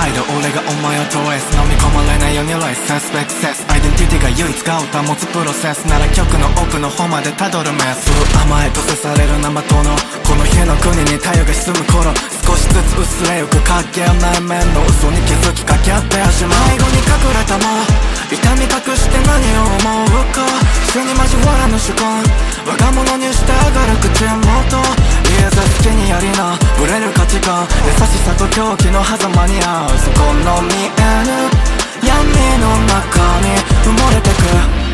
俺がお前を投影飲み込まれないようにロイセス。ペクセスアイデンティティが唯一がを保つプロセス。なら曲の奥の方までたどるメス。甘えとせされる生とのこの日の国に太陽が沈む頃。少しずつ薄れゆく影や内面の嘘に気づきかけ合って始まる。背後に隠れたも痛み隠して何を思うか。死に交わらぬ主観。狂気の狭間に合う。そこの見えぬ闇の中に埋もれてく。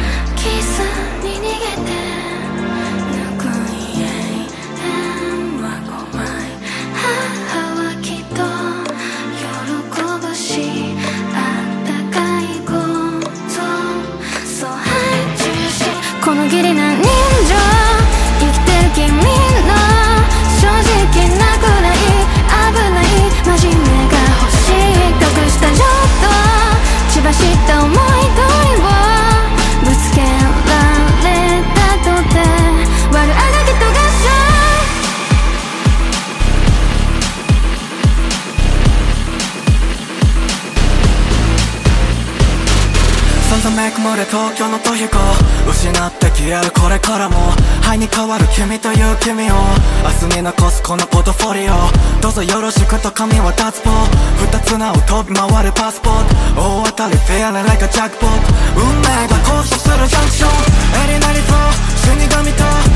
東京の逃避行失って消えるこれからも灰に変わる君という君を明日に残すこのポートフォリオどうぞよろしくと髪は脱帽二つ名を飛び回るパスポート大当たりフェアなライカジャックポット運命が交差するジャンクションエリナリと死神と